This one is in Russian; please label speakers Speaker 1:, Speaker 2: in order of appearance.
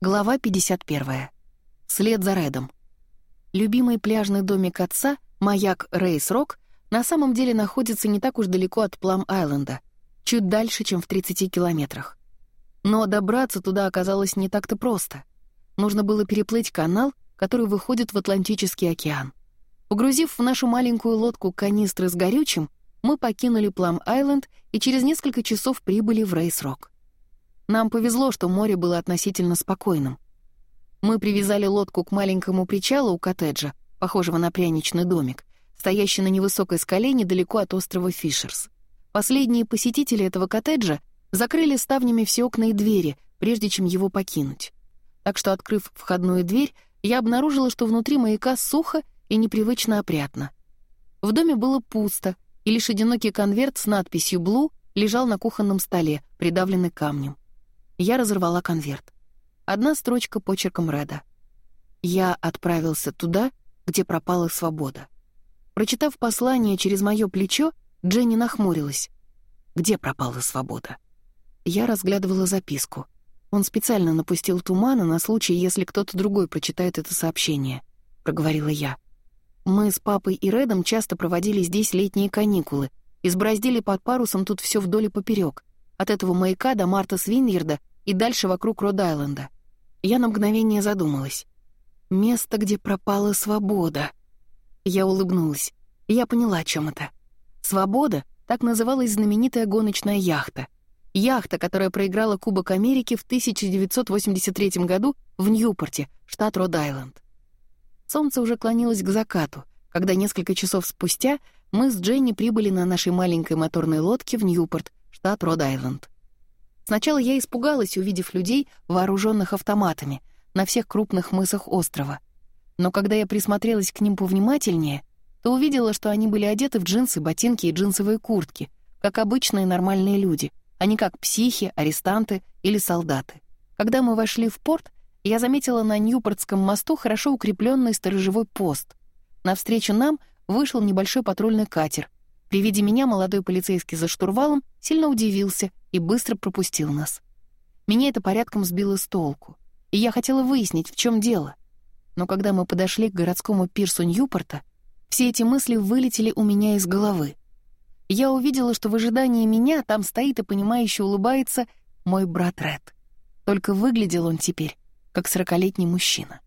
Speaker 1: Глава 51. След за Рэдом. Любимый пляжный домик отца, маяк Рейс Рок, на самом деле находится не так уж далеко от Плам-Айленда, чуть дальше, чем в 30 километрах. Но добраться туда оказалось не так-то просто. Нужно было переплыть канал, который выходит в Атлантический океан. Погрузив в нашу маленькую лодку канистры с горючим, мы покинули Плам-Айленд и через несколько часов прибыли в Рейс Рок. Нам повезло, что море было относительно спокойным. Мы привязали лодку к маленькому причалу у коттеджа, похожего на пряничный домик, стоящий на невысокой скале недалеко от острова Фишерс. Последние посетители этого коттеджа закрыли ставнями все окна и двери, прежде чем его покинуть. Так что, открыв входную дверь, я обнаружила, что внутри маяка сухо и непривычно опрятно. В доме было пусто, и лишь одинокий конверт с надписью «Блу» лежал на кухонном столе, придавленный камнем. Я разорвала конверт. Одна строчка почерком Реда. «Я отправился туда, где пропала свобода». Прочитав послание через мое плечо, Дженни нахмурилась. «Где пропала свобода?» Я разглядывала записку. Он специально напустил тумана на случай, если кто-то другой прочитает это сообщение, — проговорила я. Мы с папой и Редом часто проводили здесь летние каникулы, и избраздили под парусом тут все вдоль и поперек, от этого маяка до Марта Свиньерда и дальше вокруг Род-Айленда. Я на мгновение задумалась. Место, где пропала свобода. Я улыбнулась. Я поняла, о чем это. «Свобода» — так называлась знаменитая гоночная яхта. Яхта, которая проиграла Кубок Америки в 1983 году в Ньюпорте, штат Род-Айленд. Солнце уже клонилось к закату, когда несколько часов спустя мы с Дженни прибыли на нашей маленькой моторной лодке в Ньюпорт, штат Род-Айленд. Сначала я испугалась, увидев людей, вооруженных автоматами, на всех крупных мысах острова. Но когда я присмотрелась к ним повнимательнее, то увидела, что они были одеты в джинсы, ботинки и джинсовые куртки, как обычные нормальные люди, а не как психи, арестанты или солдаты. Когда мы вошли в порт, я заметила на Ньюпортском мосту хорошо укрепленный сторожевой пост. Навстречу нам вышел небольшой патрульный катер — при виде меня молодой полицейский за штурвалом сильно удивился и быстро пропустил нас. Меня это порядком сбило с толку, и я хотела выяснить, в чем дело. Но когда мы подошли к городскому пирсу Ньюпорта, все эти мысли вылетели у меня из головы. Я увидела, что в ожидании меня там стоит и понимающе улыбается мой брат Ред. Только выглядел он теперь как сорокалетний мужчина.